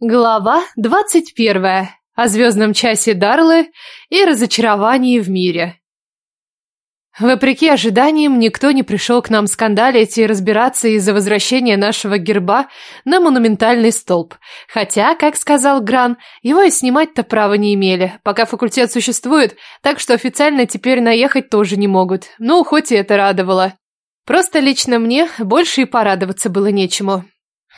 Глава двадцать первая. О звездном часе Дарлы и разочаровании в мире. Вопреки ожиданиям, никто не пришел к нам скандалить и разбираться из-за возвращения нашего герба на монументальный столб. Хотя, как сказал Гран, его и снимать-то права не имели, пока факультет существует, так что официально теперь наехать тоже не могут. Ну, хоть и это радовало. Просто лично мне больше и порадоваться было нечему.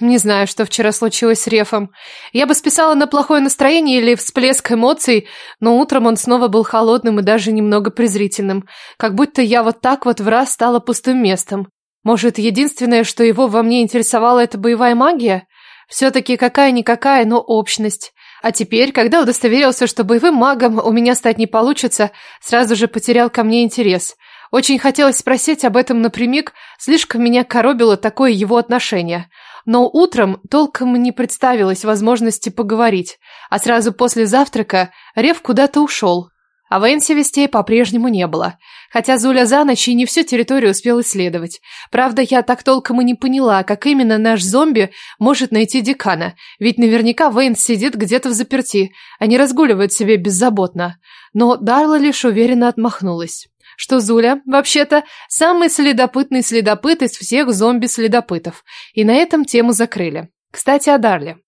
Не знаю, что вчера случилось с Рефом. Я бы списала на плохое настроение или всплеск эмоций, но утром он снова был холодным и даже немного презрительным. Как будто я вот так вот в раз стала пустым местом. Может, единственное, что его во мне интересовало, это боевая магия? Все-таки какая-никакая, но общность. А теперь, когда удостоверился, что боевым магом у меня стать не получится, сразу же потерял ко мне интерес. Очень хотелось спросить об этом напрямик, слишком меня коробило такое его отношение. Но утром толком не представилось возможности поговорить, а сразу после завтрака Рев куда-то ушел. А в вестей по-прежнему не было. Хотя Зуля за ночь и не всю территорию успел исследовать. Правда, я так толком и не поняла, как именно наш зомби может найти декана. Ведь наверняка Вейн сидит где-то в заперти, а не разгуливает себе беззаботно. Но Дарла лишь уверенно отмахнулась что Зуля, вообще-то, самый следопытный следопыт из всех зомби-следопытов. И на этом тему закрыли. Кстати, о Дарле.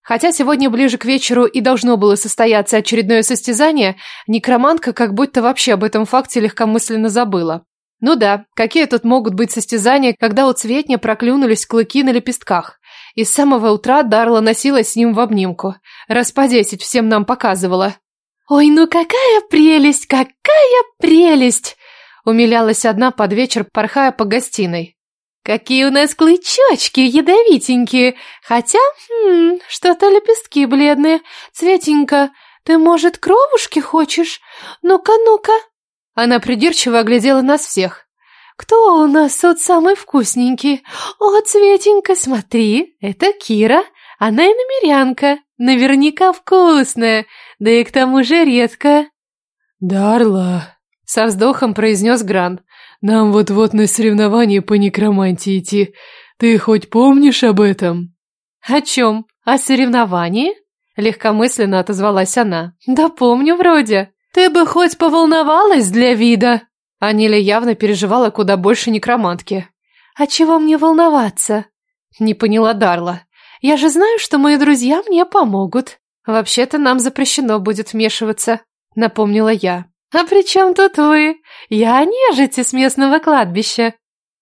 Хотя сегодня ближе к вечеру и должно было состояться очередное состязание, некромантка как будто вообще об этом факте легкомысленно забыла. Ну да, какие тут могут быть состязания, когда у цветня проклюнулись клыки на лепестках. И с самого утра Дарла носилась с ним в обнимку. Раз по десять всем нам показывала. «Ой, ну какая прелесть, какая прелесть!» Умилялась одна под вечер, порхая по гостиной. «Какие у нас клычочки ядовитенькие! Хотя, хм, что-то лепестки бледные. Цветенька, ты, может, кровушки хочешь? Ну-ка, ну-ка!» Она придирчиво оглядела нас всех. «Кто у нас тут самый вкусненький? О, Цветенька, смотри, это Кира, она и намерянка, наверняка вкусная, да и к тому же редко». «Дарла», — со вздохом произнес Гран, — «нам вот-вот на соревнование по некромантии идти. Ты хоть помнишь об этом?» «О чем? О соревновании?» — легкомысленно отозвалась она. «Да помню вроде. Ты бы хоть поволновалась для вида». Аниля явно переживала куда больше некромантки. «А чего мне волноваться?» Не поняла Дарла. Я же знаю, что мои друзья мне помогут. Вообще-то нам запрещено будет вмешиваться, напомнила я. А при чем тут вы? Я нежити с местного кладбища.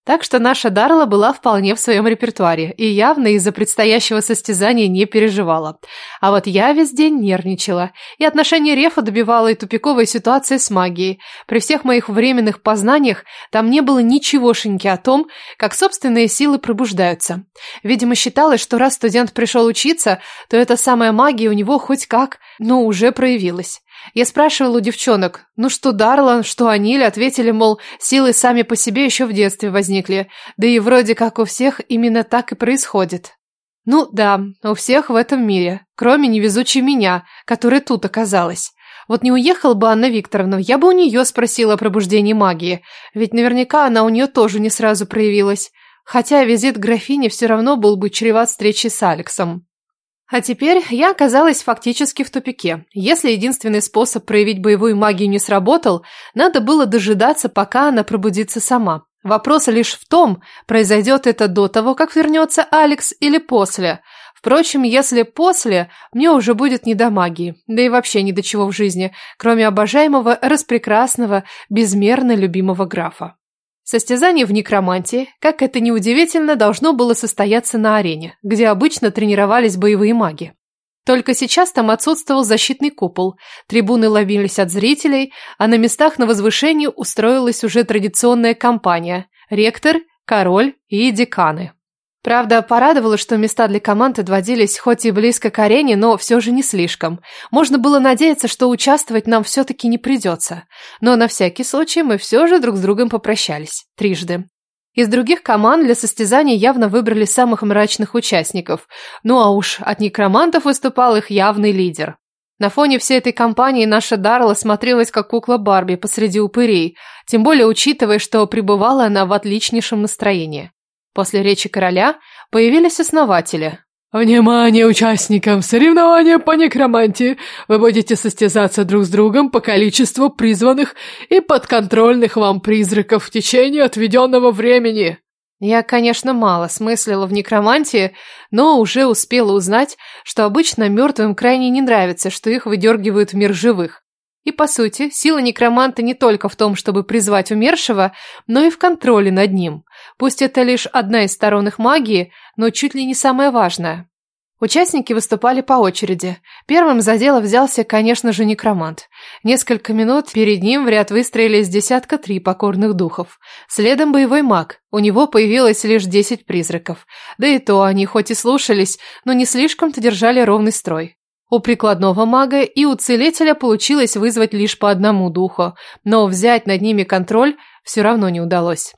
Так что наша Дарла была вполне в своем репертуаре и явно из-за предстоящего состязания не переживала. А вот я весь день нервничала, и отношение Рефа добивала и тупиковая ситуация с магией. При всех моих временных познаниях там не было ничегошеньки о том, как собственные силы пробуждаются. Видимо, считалось, что раз студент пришел учиться, то эта самая магия у него хоть как, но уже проявилась. Я спрашивала у девчонок, ну что Дарлан, что Аниль, ответили, мол, силы сами по себе еще в детстве возникли, да и вроде как у всех именно так и происходит. Ну да, у всех в этом мире, кроме невезучей меня, которая тут оказалась. Вот не уехала бы Анна Викторовна, я бы у нее спросила о пробуждении магии, ведь наверняка она у нее тоже не сразу проявилась. Хотя визит графини все равно был бы чреват встречей с Алексом. А теперь я оказалась фактически в тупике. Если единственный способ проявить боевую магию не сработал, надо было дожидаться, пока она пробудится сама. Вопрос лишь в том, произойдет это до того, как вернется Алекс или после. Впрочем, если после, мне уже будет не до магии, да и вообще ни до чего в жизни, кроме обожаемого, распрекрасного, безмерно любимого графа. Состязание в некромантии, как это ни удивительно, должно было состояться на арене, где обычно тренировались боевые маги. Только сейчас там отсутствовал защитный купол, трибуны ловились от зрителей, а на местах на возвышении устроилась уже традиционная компания – ректор, король и деканы. Правда, порадовало, что места для команд отводились хоть и близко к арене, но все же не слишком. Можно было надеяться, что участвовать нам все-таки не придется. Но на всякий случай мы все же друг с другом попрощались. Трижды. Из других команд для состязаний явно выбрали самых мрачных участников. Ну а уж от некромантов выступал их явный лидер. На фоне всей этой компании наша Дарла смотрелась как кукла Барби посреди упырей, тем более учитывая, что пребывала она в отличнейшем настроении. После речи короля появились основатели. Внимание участникам соревнования по некромантии! Вы будете состязаться друг с другом по количеству призванных и подконтрольных вам призраков в течение отведенного времени. Я, конечно, мало смыслила в некромантии, но уже успела узнать, что обычно мертвым крайне не нравится, что их выдергивают в мир живых. И, по сути, сила некроманта не только в том, чтобы призвать умершего, но и в контроле над ним. Пусть это лишь одна из сторон их магии, но чуть ли не самая важная. Участники выступали по очереди. Первым за дело взялся, конечно же, некромант. Несколько минут перед ним в ряд выстроились десятка три покорных духов. Следом боевой маг. У него появилось лишь десять призраков. Да и то они хоть и слушались, но не слишком-то держали ровный строй. У прикладного мага и у целителя получилось вызвать лишь по одному духу, но взять над ними контроль все равно не удалось.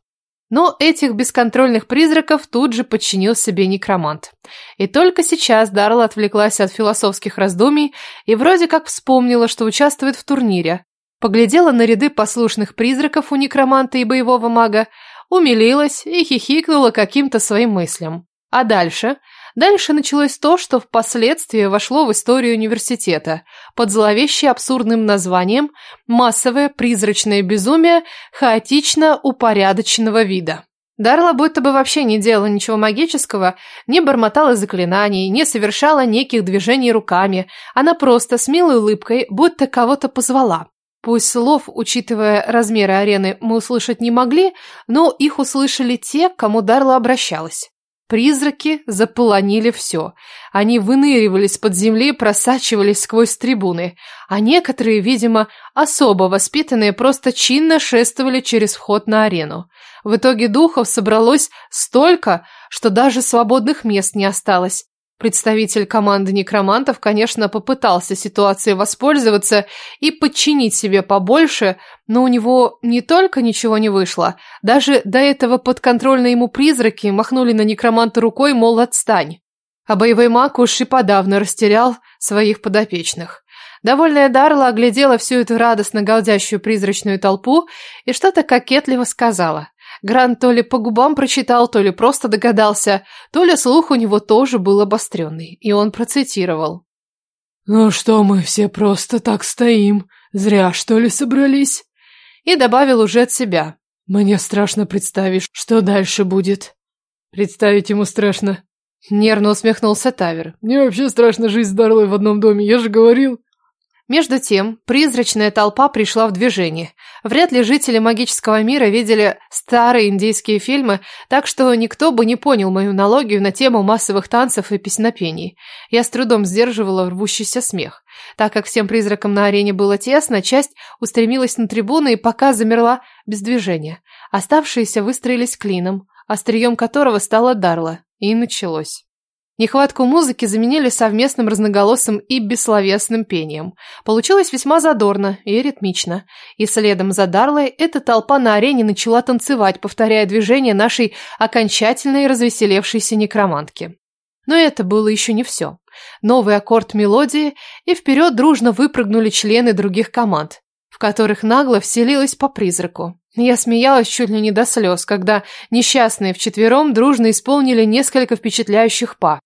Но этих бесконтрольных призраков тут же подчинил себе некромант. И только сейчас Дарла отвлеклась от философских раздумий и вроде как вспомнила, что участвует в турнире. Поглядела на ряды послушных призраков у некроманта и боевого мага, умилилась и хихикнула каким-то своим мыслям. А дальше Дальше началось то, что впоследствии вошло в историю университета под зловеще абсурдным названием «Массовое призрачное безумие хаотично упорядоченного вида». Дарла будто бы вообще не делала ничего магического, не бормотала заклинаний, не совершала неких движений руками. Она просто с милой улыбкой будто кого-то позвала. Пусть слов, учитывая размеры арены, мы услышать не могли, но их услышали те, к кому Дарла обращалась. Призраки заполонили все. Они выныривали из-под земли, просачивались сквозь трибуны, а некоторые, видимо, особо воспитанные, просто чинно шествовали через вход на арену. В итоге духов собралось столько, что даже свободных мест не осталось. Представитель команды некромантов, конечно, попытался ситуацией воспользоваться и подчинить себе побольше, но у него не только ничего не вышло, даже до этого подконтрольные ему призраки махнули на некроманта рукой, мол, отстань. А боевой маг уж и подавно растерял своих подопечных. Довольная Дарла оглядела всю эту радостно галдящую призрачную толпу и что-то кокетливо сказала. Грант то ли по губам прочитал, то ли просто догадался, то ли слух у него тоже был обостренный, и он процитировал. «Ну что мы все просто так стоим? Зря, что ли, собрались?» И добавил уже от себя. «Мне страшно представить, что дальше будет». «Представить ему страшно». Нервно усмехнулся Тавер. «Мне вообще страшно жить с Дарлой в одном доме, я же говорил». Между тем, призрачная толпа пришла в движение. Вряд ли жители магического мира видели старые индийские фильмы, так что никто бы не понял мою аналогию на тему массовых танцев и песнопений. Я с трудом сдерживала рвущийся смех. Так как всем призракам на арене было тесно, часть устремилась на трибуны и пока замерла без движения. Оставшиеся выстроились клином, острием которого стала Дарла. И началось. Нехватку музыки заменили совместным разноголосым и бессловесным пением. Получилось весьма задорно и ритмично. И следом за Дарлой эта толпа на арене начала танцевать, повторяя движения нашей окончательной развеселевшейся некромантки. Но это было еще не все. Новый аккорд мелодии, и вперед дружно выпрыгнули члены других команд, в которых нагло вселилась по призраку. Я смеялась чуть ли не до слез, когда несчастные вчетвером дружно исполнили несколько впечатляющих па.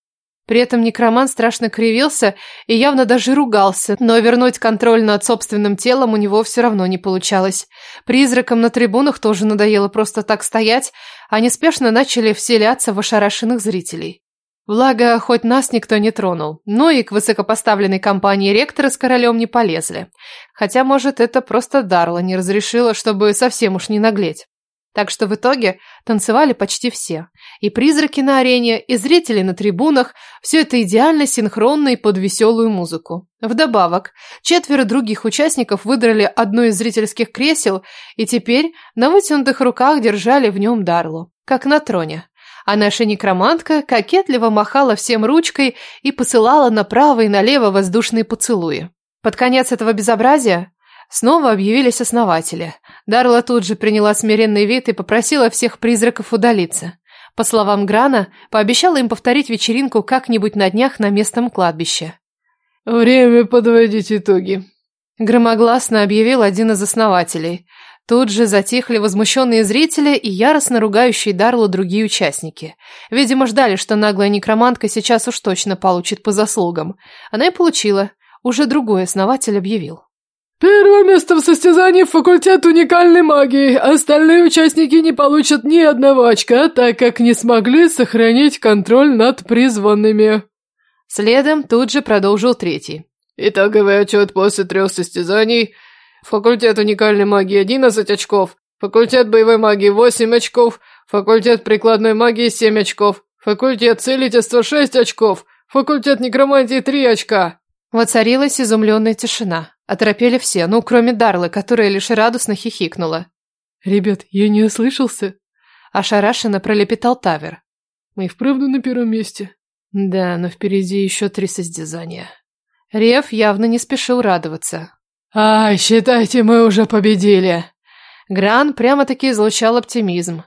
При этом некроман страшно кривился и явно даже ругался, но вернуть контроль над собственным телом у него все равно не получалось. Призракам на трибунах тоже надоело просто так стоять, они спешно начали вселяться в ошарашенных зрителей. Благо, хоть нас никто не тронул, но и к высокопоставленной компании ректора с королем не полезли. Хотя, может, это просто Дарла не разрешила, чтобы совсем уж не наглеть. Так что в итоге танцевали почти все. И призраки на арене, и зрители на трибунах, все это идеально синхронно и под веселую музыку. Вдобавок, четверо других участников выдрали одно из зрительских кресел и теперь на вытянутых руках держали в нем Дарлу, как на троне а наша некромантка кокетливо махала всем ручкой и посылала направо и налево воздушные поцелуи. Под конец этого безобразия снова объявились основатели. Дарла тут же приняла смиренный вид и попросила всех призраков удалиться. По словам Грана, пообещала им повторить вечеринку как-нибудь на днях на местном кладбище. «Время подводить итоги», – громогласно объявил один из основателей. Тут же затихли возмущенные зрители и яростно ругающие Дарлу другие участники. Видимо, ждали, что наглая некромантка сейчас уж точно получит по заслугам. Она и получила. Уже другой основатель объявил. Первое место в состязании факультет уникальной магии. Остальные участники не получат ни одного очка, так как не смогли сохранить контроль над призванными. Следом тут же продолжил третий. Итоговый отчет после трех состязаний. Факультет уникальной магии 11 очков, факультет боевой магии 8 очков, факультет прикладной магии 7 очков, факультет целительства 6 очков, факультет некромантии 3 очка. Воцарилась изумленная тишина. Оторопели все, ну, кроме Дарлы, которая лишь радостно хихикнула. «Ребят, я не ослышался?» Ошарашенно пролепетал Тавер. «Мы и вправду на первом месте». «Да, но впереди еще три состязания». Рев явно не спешил радоваться. «Ай, считайте, мы уже победили!» Гран прямо-таки излучал оптимизм.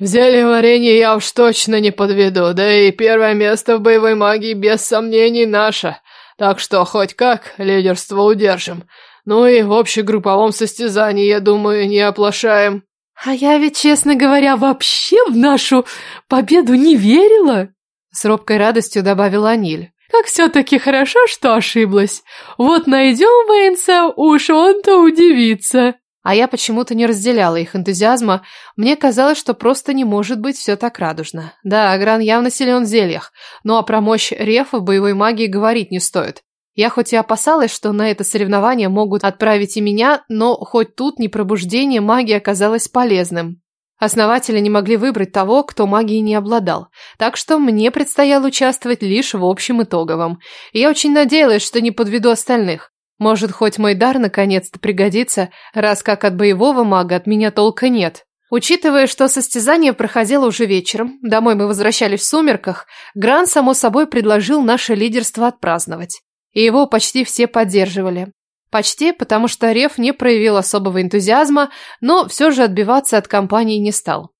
«Взяли варенье я уж точно не подведу, да и первое место в боевой магии без сомнений наше. Так что хоть как лидерство удержим. Ну и в общегрупповом состязании, я думаю, не оплошаем. А я ведь, честно говоря, вообще в нашу победу не верила. С робкой радостью добавила Аниль. Как все-таки хорошо, что ошиблась. Вот найдем Вейнса, уж он-то удивится. А я почему-то не разделяла их энтузиазма. Мне казалось, что просто не может быть все так радужно. Да, Агран явно силен в зельях, но а про мощь Рефа в боевой магии говорить не стоит. Я хоть и опасалась, что на это соревнование могут отправить и меня, но хоть тут не пробуждение магии оказалось полезным. Основатели не могли выбрать того, кто магией не обладал, так что мне предстояло участвовать лишь в общем итоговом. И я очень надеялась, что не подведу остальных. Может, хоть мой дар наконец-то пригодится, раз как от боевого мага от меня толка нет. Учитывая, что состязание проходило уже вечером, домой мы возвращались в сумерках, Гран, само собой, предложил наше лидерство отпраздновать. И его почти все поддерживали. Почти, потому что Рев не проявил особого энтузиазма, но все же отбиваться от компании не стал.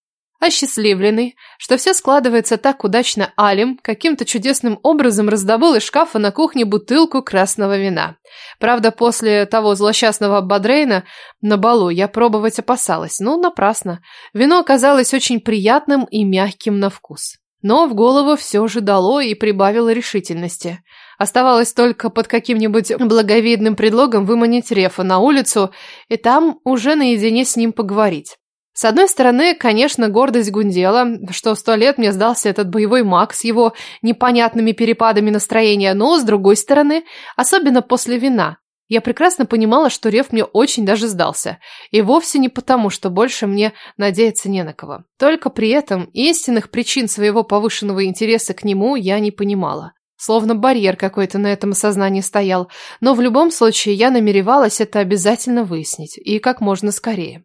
Осчастливленный, что все складывается так удачно Алим, каким-то чудесным образом раздобыл из шкафа на кухне бутылку красного вина. Правда, после того злосчастного Бадрейна на балу я пробовать опасалась, но напрасно. Вино оказалось очень приятным и мягким на вкус. Но в голову все же дало и прибавило решительности. Оставалось только под каким-нибудь благовидным предлогом выманить Рефа на улицу и там уже наедине с ним поговорить. С одной стороны, конечно, гордость гундела, что сто лет мне сдался этот боевой маг с его непонятными перепадами настроения, но с другой стороны, особенно после вина, я прекрасно понимала, что Рев мне очень даже сдался. И вовсе не потому, что больше мне надеяться не на кого. Только при этом истинных причин своего повышенного интереса к нему я не понимала. Словно барьер какой-то на этом осознании стоял. Но в любом случае я намеревалась это обязательно выяснить. И как можно скорее.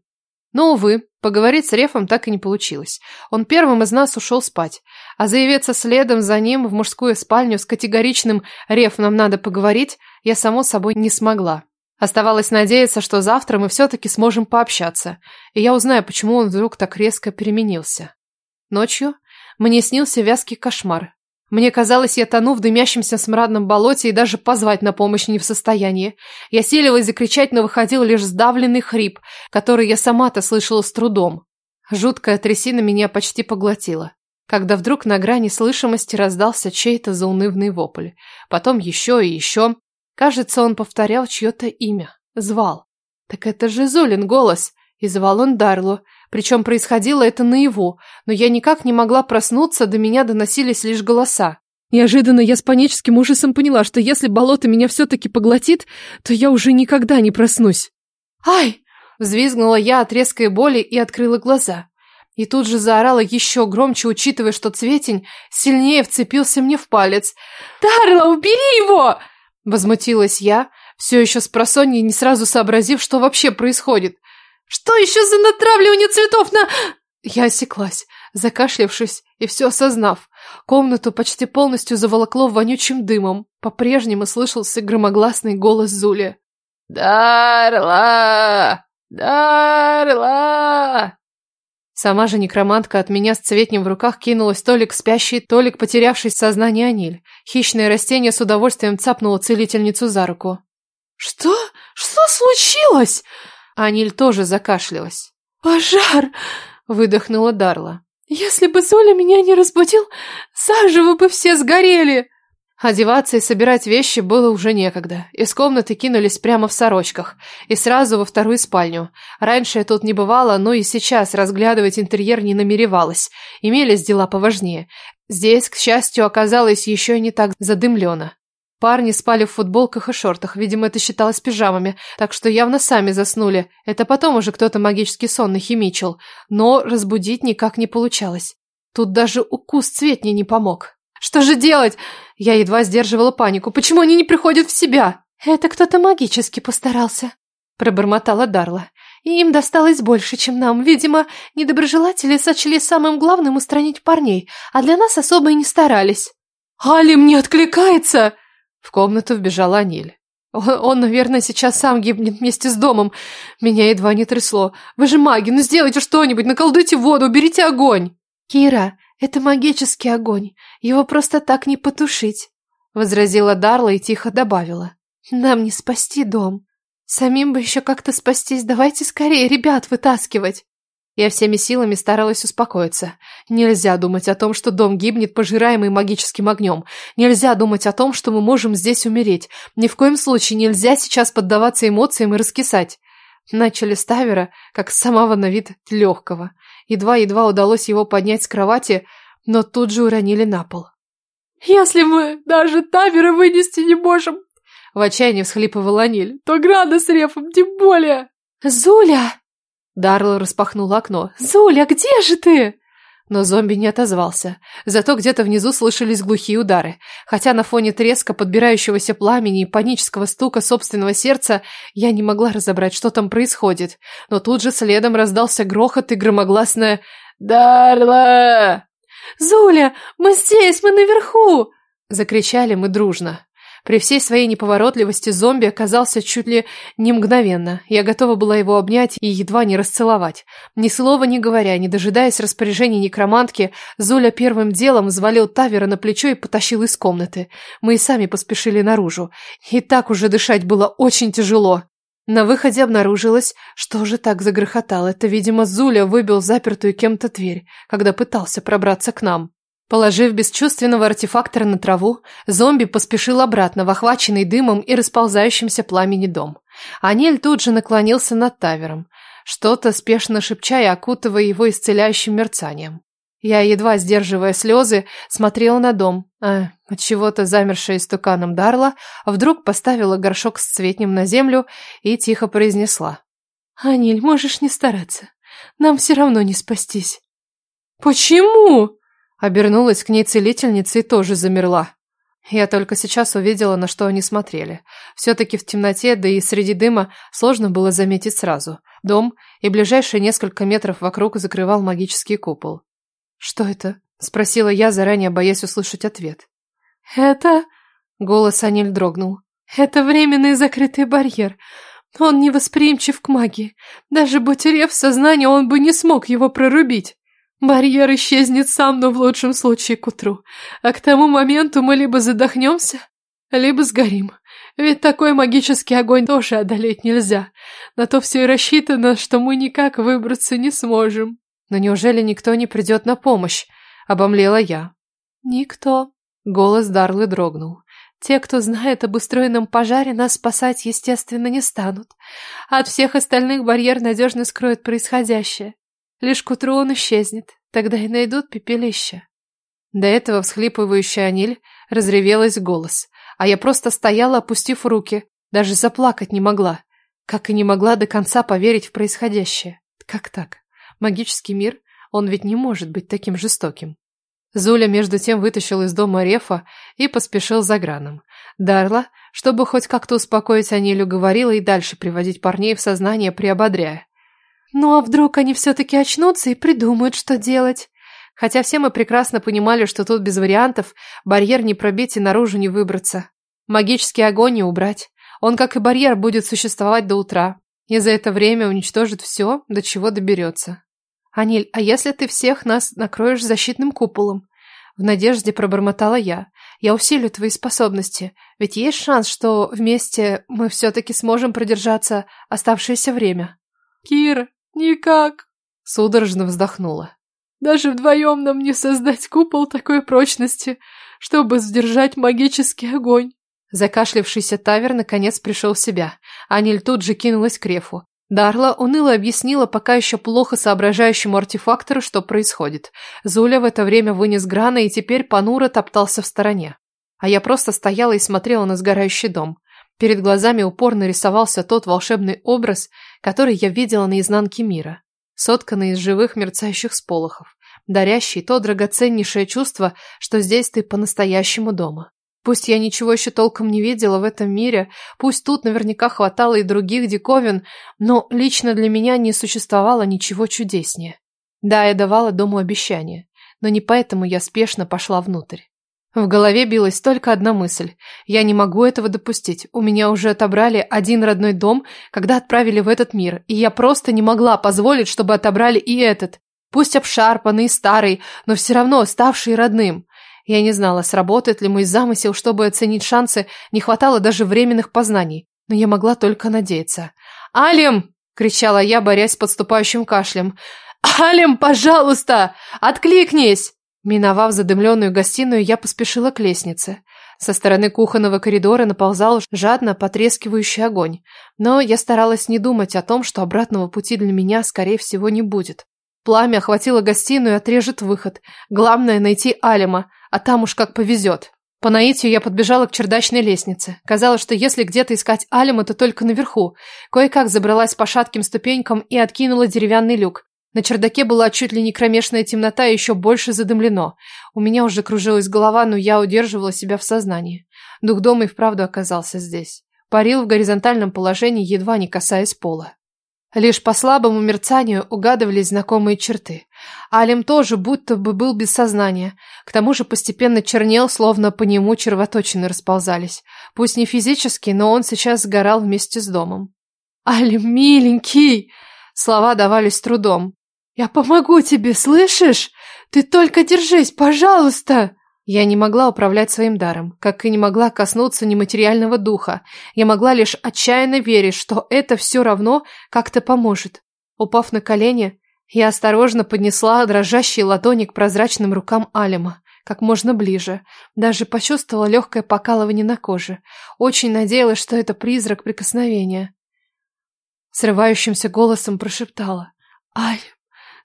Но, увы, поговорить с Рефом так и не получилось. Он первым из нас ушел спать. А заявиться следом за ним в мужскую спальню с категоричным «Реф, нам надо поговорить» я, само собой, не смогла. Оставалось надеяться, что завтра мы все-таки сможем пообщаться, и я узнаю, почему он вдруг так резко переменился. Ночью мне снился вязкий кошмар, мне казалось, я тону в дымящемся смрадном болоте и даже позвать на помощь не в состоянии. Я силилась закричать, но выходил лишь сдавленный хрип, который я сама-то слышала с трудом. Жуткая трясина меня почти поглотила, когда вдруг на грани слышимости раздался чей-то заунывный вопль. Потом еще и еще. Кажется, он повторял чье-то имя. Звал. Так это же Зулин голос. И звал он Дарлу. Причем происходило это наяву, но я никак не могла проснуться, до меня доносились лишь голоса. Неожиданно я с паническим ужасом поняла, что если болото меня все-таки поглотит, то я уже никогда не проснусь. «Ай!» – взвизгнула я от резкой боли и открыла глаза. И тут же заорала еще громче, учитывая, что Цветень сильнее вцепился мне в палец. «Дарла, убери его!» Возмутилась я, все еще с просонья, не сразу сообразив, что вообще происходит. Что еще за натравливание цветов на...» Я осеклась, закашлявшись и все осознав. Комнату почти полностью заволокло вонючим дымом. По-прежнему слышался громогласный голос Зули. «Дарла! Дарла!» Сама же некромантка от меня с цветнем в руках кинулась то ли к спящей, то ли к потерявшей сознание Аниль. Хищное растение с удовольствием цапнуло целительницу за руку. «Что? Что случилось?» Аниль тоже закашлялась. «Пожар!» – выдохнула Дарла. «Если бы Золя меня не разбудил, заживо бы все сгорели!» Одеваться и собирать вещи было уже некогда. Из комнаты кинулись прямо в сорочках. И сразу во вторую спальню. Раньше я тут не бывала, но и сейчас разглядывать интерьер не намеревалась. Имелись дела поважнее. Здесь, к счастью, оказалось еще не так задымлено. Парни спали в футболках и шортах, видимо, это считалось пижамами, так что явно сами заснули. Это потом уже кто-то магический сон нахимичил. Но разбудить никак не получалось. Тут даже укус цветни не помог. Что же делать? Я едва сдерживала панику. Почему они не приходят в себя? Это кто-то магически постарался, пробормотала Дарла. И им досталось больше, чем нам. Видимо, недоброжелатели сочли самым главным устранить парней, а для нас особо и не старались. «Алим не откликается!» В комнату вбежала Аниль. Он, он, наверное, сейчас сам гибнет вместе с домом. Меня едва не трясло. Вы же маги, ну сделайте что-нибудь, наколдуйте воду, уберите огонь. Кира, это магический огонь. Его просто так не потушить, возразила Дарла и тихо добавила. Нам не спасти дом. Самим бы еще как-то спастись. Давайте скорее ребят вытаскивать. Я всеми силами старалась успокоиться. Нельзя думать о том, что дом гибнет, пожираемый магическим огнем. Нельзя думать о том, что мы можем здесь умереть. Ни в коем случае нельзя сейчас поддаваться эмоциям и раскисать. Начали с Тавера, как самого на вид легкого. Едва-едва удалось его поднять с кровати, но тут же уронили на пол. «Если мы даже Тавера вынести не можем!» В отчаянии всхлипывал Аниль. «То Града с Рефом тем более!» «Зуля!» Дарла распахнула окно. «Зуля, где же ты?» Но зомби не отозвался. Зато где-то внизу слышались глухие удары. Хотя на фоне треска, подбирающегося пламени и панического стука собственного сердца я не могла разобрать, что там происходит. Но тут же следом раздался грохот и громогласное «Дарла!» «Зуля, мы здесь, мы наверху!» Закричали мы дружно. При всей своей неповоротливости зомби оказался чуть ли не мгновенно. Я готова была его обнять и едва не расцеловать. Ни слова не говоря, не дожидаясь распоряжений некромантки, Зуля первым делом взвалил Тавера на плечо и потащил из комнаты. Мы и сами поспешили наружу. И так уже дышать было очень тяжело. На выходе обнаружилось, что же так загрохотало. Это, видимо, Зуля выбил запертую кем-то дверь, когда пытался пробраться к нам. Положив бесчувственного артефактора на траву, зомби поспешил обратно в охваченный дымом и расползающимся пламени дом. Анель тут же наклонился над тавером, что-то спешно шепча и окутывая его исцеляющим мерцанием. Я, едва сдерживая слезы, смотрела на дом, а от чего-то замершая истуканом Дарла вдруг поставила горшок с цветнем на землю и тихо произнесла. «Аниль, можешь не стараться. Нам все равно не спастись». «Почему?» Обернулась к ней целительница и тоже замерла. Я только сейчас увидела, на что они смотрели. Все-таки в темноте, да и среди дыма, сложно было заметить сразу. Дом и ближайшие несколько метров вокруг закрывал магический купол. «Что это?» – спросила я, заранее боясь услышать ответ. «Это...» – голос Аниль дрогнул. «Это временный закрытый барьер. Он невосприимчив к магии. Даже будь рев сознания, он бы не смог его прорубить». Барьер исчезнет сам, но в лучшем случае к утру. А к тому моменту мы либо задохнемся, либо сгорим. Ведь такой магический огонь тоже одолеть нельзя. На то все и рассчитано, что мы никак выбраться не сможем. Но неужели никто не придет на помощь? Обомлела я. Никто. Голос Дарлы дрогнул. Те, кто знает об устроенном пожаре, нас спасать, естественно, не станут. От всех остальных барьер надежно скроет происходящее. Лишь к утру он исчезнет, тогда и найдут пепелище. До этого всхлипывающая Аниль разревелась голос, а я просто стояла, опустив руки, даже заплакать не могла, как и не могла до конца поверить в происходящее. Как так? Магический мир, он ведь не может быть таким жестоким. Зуля между тем вытащил из дома Рефа и поспешил за граном. Дарла, чтобы хоть как-то успокоить Анилю, говорила и дальше приводить парней в сознание, приободряя. Ну а вдруг они все-таки очнутся и придумают, что делать? Хотя все мы прекрасно понимали, что тут без вариантов барьер не пробить и наружу не выбраться. Магический огонь не убрать. Он, как и барьер, будет существовать до утра. И за это время уничтожит все, до чего доберется. «Аниль, а если ты всех нас накроешь защитным куполом?» В надежде пробормотала я. «Я усилю твои способности, ведь есть шанс, что вместе мы все-таки сможем продержаться оставшееся время». Кира, никак. Судорожно вздохнула. Даже вдвоем нам не создать купол такой прочности, чтобы сдержать магический огонь. Закашлявшийся Тавер наконец пришел в себя. Аниль тут же кинулась к Рефу. Дарла уныло объяснила пока еще плохо соображающему артефактору, что происходит. Зуля в это время вынес грана и теперь понуро топтался в стороне. А я просто стояла и смотрела на сгорающий дом. Перед глазами упорно рисовался тот волшебный образ, который я видела на изнанке мира. Сотканный из живых мерцающих сполохов, дарящий то драгоценнейшее чувство, что здесь ты по-настоящему дома. Пусть я ничего еще толком не видела в этом мире, пусть тут наверняка хватало и других диковин, но лично для меня не существовало ничего чудеснее. Да, я давала дому обещания, но не поэтому я спешно пошла внутрь. В голове билась только одна мысль. Я не могу этого допустить. У меня уже отобрали один родной дом, когда отправили в этот мир, и я просто не могла позволить, чтобы отобрали и этот. Пусть обшарпанный старый, но все равно ставший родным. Я не знала, сработает ли мой замысел, чтобы оценить шансы, не хватало даже временных познаний, но я могла только надеяться. «Алим!» – кричала я, борясь с подступающим кашлем. «Алим, пожалуйста! Откликнись!» Миновав задымленную гостиную, я поспешила к лестнице. Со стороны кухонного коридора наползал жадно потрескивающий огонь, но я старалась не думать о том, что обратного пути для меня, скорее всего, не будет. Пламя охватило гостиную и отрежет выход. Главное – найти Алима, а там уж как повезет. По наитию я подбежала к чердачной лестнице. Казалось, что если где-то искать Алима, то только наверху. Кое-как забралась по шатким ступенькам и откинула деревянный люк. На чердаке была чуть ли не кромешная темнота и еще больше задымлено. У меня уже кружилась голова, но я удерживала себя в сознании. Дух дома и вправду оказался здесь. Парил в горизонтальном положении, едва не касаясь пола. Лишь по слабому мерцанию угадывались знакомые черты. Алим тоже будто бы был без сознания. К тому же постепенно чернел, словно по нему червоточины расползались. Пусть не физически, но он сейчас сгорал вместе с домом. «Алим, миленький!» Слова давались трудом. «Я помогу тебе, слышишь? Ты только держись, пожалуйста!» Я не могла управлять своим даром, как и не могла коснуться нематериального духа. Я могла лишь отчаянно верить, что это все равно как-то поможет. Упав на колени, я осторожно поднесла дрожащие ладони к прозрачным рукам Алима, как можно ближе. Даже почувствовала легкое покалывание на коже. Очень надеялась, что это призрак прикосновения. Срывающимся голосом прошептала. «Алим,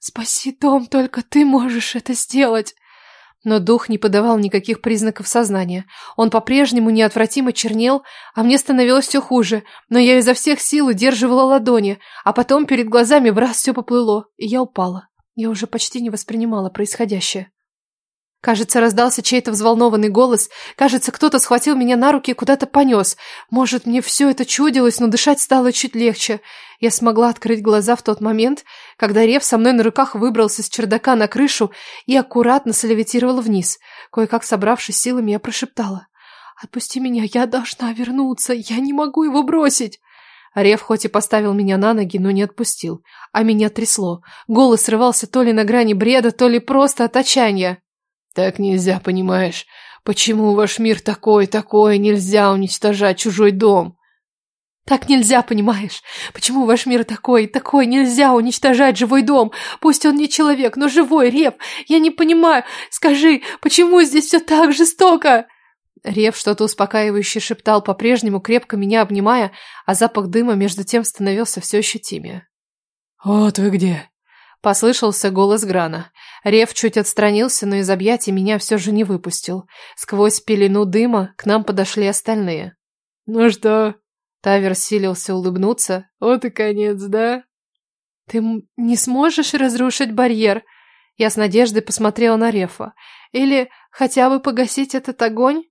спаси дом, только ты можешь это сделать!» Но дух не подавал никаких признаков сознания. Он по-прежнему неотвратимо чернел, а мне становилось все хуже, но я изо всех сил удерживала ладони, а потом перед глазами в раз все поплыло, и я упала. Я уже почти не воспринимала происходящее. Кажется, раздался чей-то взволнованный голос. Кажется, кто-то схватил меня на руки и куда-то понес. Может, мне все это чудилось, но дышать стало чуть легче. Я смогла открыть глаза в тот момент, когда Рев со мной на руках выбрался с чердака на крышу и аккуратно солевитировал вниз. Кое-как собравшись силами, я прошептала. «Отпусти меня, я должна вернуться, я не могу его бросить!» Рев хоть и поставил меня на ноги, но не отпустил. А меня трясло. Голос срывался то ли на грани бреда, то ли просто от отчаяния. Так нельзя, понимаешь? Почему ваш мир такой, такой, нельзя уничтожать чужой дом? Так нельзя, понимаешь? Почему ваш мир такой, такой, нельзя уничтожать живой дом? Пусть он не человек, но живой, Рев. Я не понимаю. Скажи, почему здесь все так жестоко? Рев что-то успокаивающе шептал, по-прежнему крепко меня обнимая, а запах дыма между тем становился все ощутимее. «Вот вы где!» Послышался голос Грана. Рев чуть отстранился, но из объятий меня все же не выпустил. Сквозь пелену дыма к нам подошли остальные. «Ну что?» Тавер силился улыбнуться. «Вот и конец, да?» «Ты не сможешь разрушить барьер?» Я с надеждой посмотрела на Рефа. «Или хотя бы погасить этот огонь?»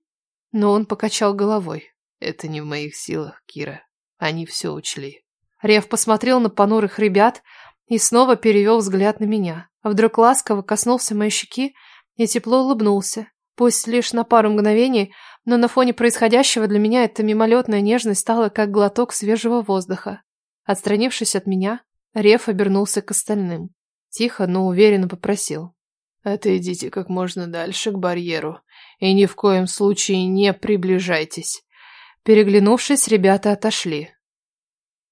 Но он покачал головой. «Это не в моих силах, Кира. Они все учли». Рев посмотрел на понурых ребят, и снова перевел взгляд на меня. А вдруг ласково коснулся моей щеки и тепло улыбнулся. Пусть лишь на пару мгновений, но на фоне происходящего для меня эта мимолетная нежность стала как глоток свежего воздуха. Отстранившись от меня, Реф обернулся к остальным. Тихо, но уверенно попросил. «Отойдите как можно дальше к барьеру и ни в коем случае не приближайтесь». Переглянувшись, ребята отошли.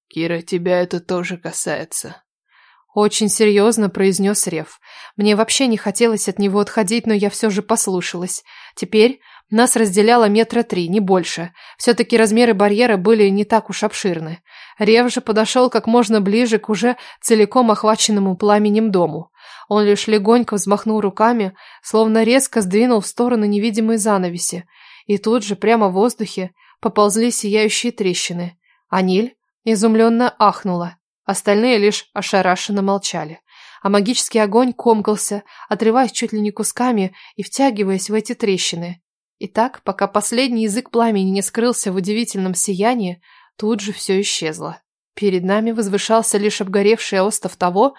Кира, тебя это тоже касается. Очень серьезно произнес Рев. Мне вообще не хотелось от него отходить, но я все же послушалась. Теперь нас разделяло метра три, не больше. Все-таки размеры барьера были не так уж обширны. Рев же подошел как можно ближе к уже целиком охваченному пламенем дому. Он лишь легонько взмахнул руками, словно резко сдвинул в сторону невидимые занавеси. И тут же, прямо в воздухе, поползли сияющие трещины. Аниль изумленно ахнула. Остальные лишь ошарашенно молчали. А магический огонь комкался, отрываясь чуть ли не кусками и втягиваясь в эти трещины. И так, пока последний язык пламени не скрылся в удивительном сиянии, тут же все исчезло. Перед нами возвышался лишь обгоревший остов того,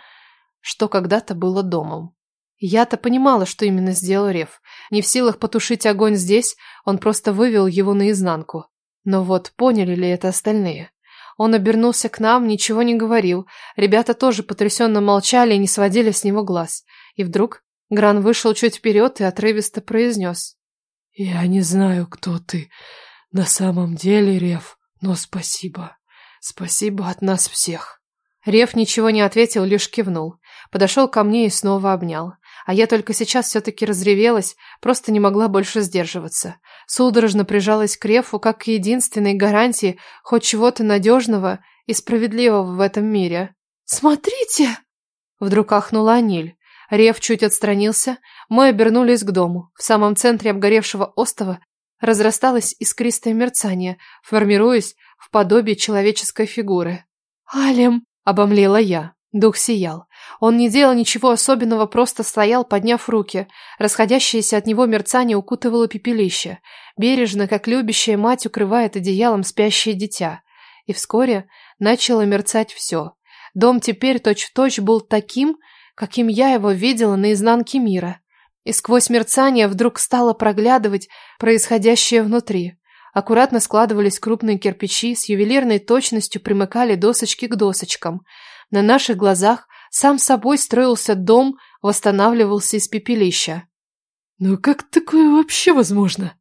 что когда-то было домом. Я-то понимала, что именно сделал Рев. Не в силах потушить огонь здесь, он просто вывел его наизнанку. Но вот поняли ли это остальные? Он обернулся к нам, ничего не говорил. Ребята тоже потрясенно молчали и не сводили с него глаз. И вдруг Гран вышел чуть вперед и отрывисто произнес. «Я не знаю, кто ты на самом деле, Рев, но спасибо. Спасибо от нас всех». Рев ничего не ответил, лишь кивнул. Подошел ко мне и снова обнял. А я только сейчас все-таки разревелась, просто не могла больше сдерживаться. Судорожно прижалась к Рефу как к единственной гарантии хоть чего-то надежного и справедливого в этом мире. «Смотрите!» Вдруг ахнула Аниль. Рев чуть отстранился, мы обернулись к дому. В самом центре обгоревшего остова разрасталось искристое мерцание, формируясь в подобие человеческой фигуры. «Алем!» — обомлела я. Дух сиял. Он не делал ничего особенного, просто стоял, подняв руки. Расходящееся от него мерцание укутывало пепелище. Бережно, как любящая мать укрывает одеялом спящее дитя. И вскоре начало мерцать все. Дом теперь точь-в-точь -точь был таким, каким я его видела на изнанке мира. И сквозь мерцание вдруг стало проглядывать происходящее внутри. Аккуратно складывались крупные кирпичи, с ювелирной точностью примыкали досочки к досочкам – на наших глазах сам собой строился дом, восстанавливался из пепелища. «Ну как такое вообще возможно?»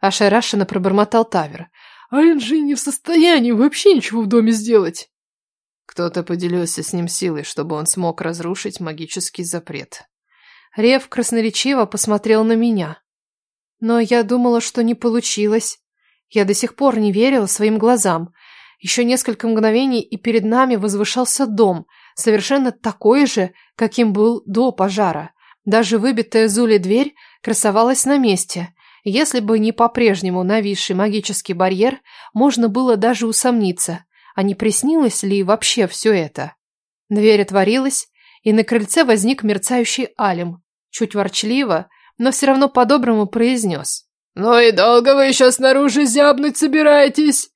Ошарашенно пробормотал Тавер. «Айн же не в состоянии вообще ничего в доме сделать!» Кто-то поделился с ним силой, чтобы он смог разрушить магический запрет. Рев красноречиво посмотрел на меня. Но я думала, что не получилось. Я до сих пор не верила своим глазам. Еще несколько мгновений, и перед нами возвышался дом, совершенно такой же, каким был до пожара. Даже выбитая Зули дверь красовалась на месте. Если бы не по-прежнему нависший магический барьер, можно было даже усомниться, а не приснилось ли вообще все это. Дверь отворилась, и на крыльце возник мерцающий Алим. Чуть ворчливо, но все равно по-доброму произнес. «Ну и долго вы еще снаружи зябнуть собираетесь?»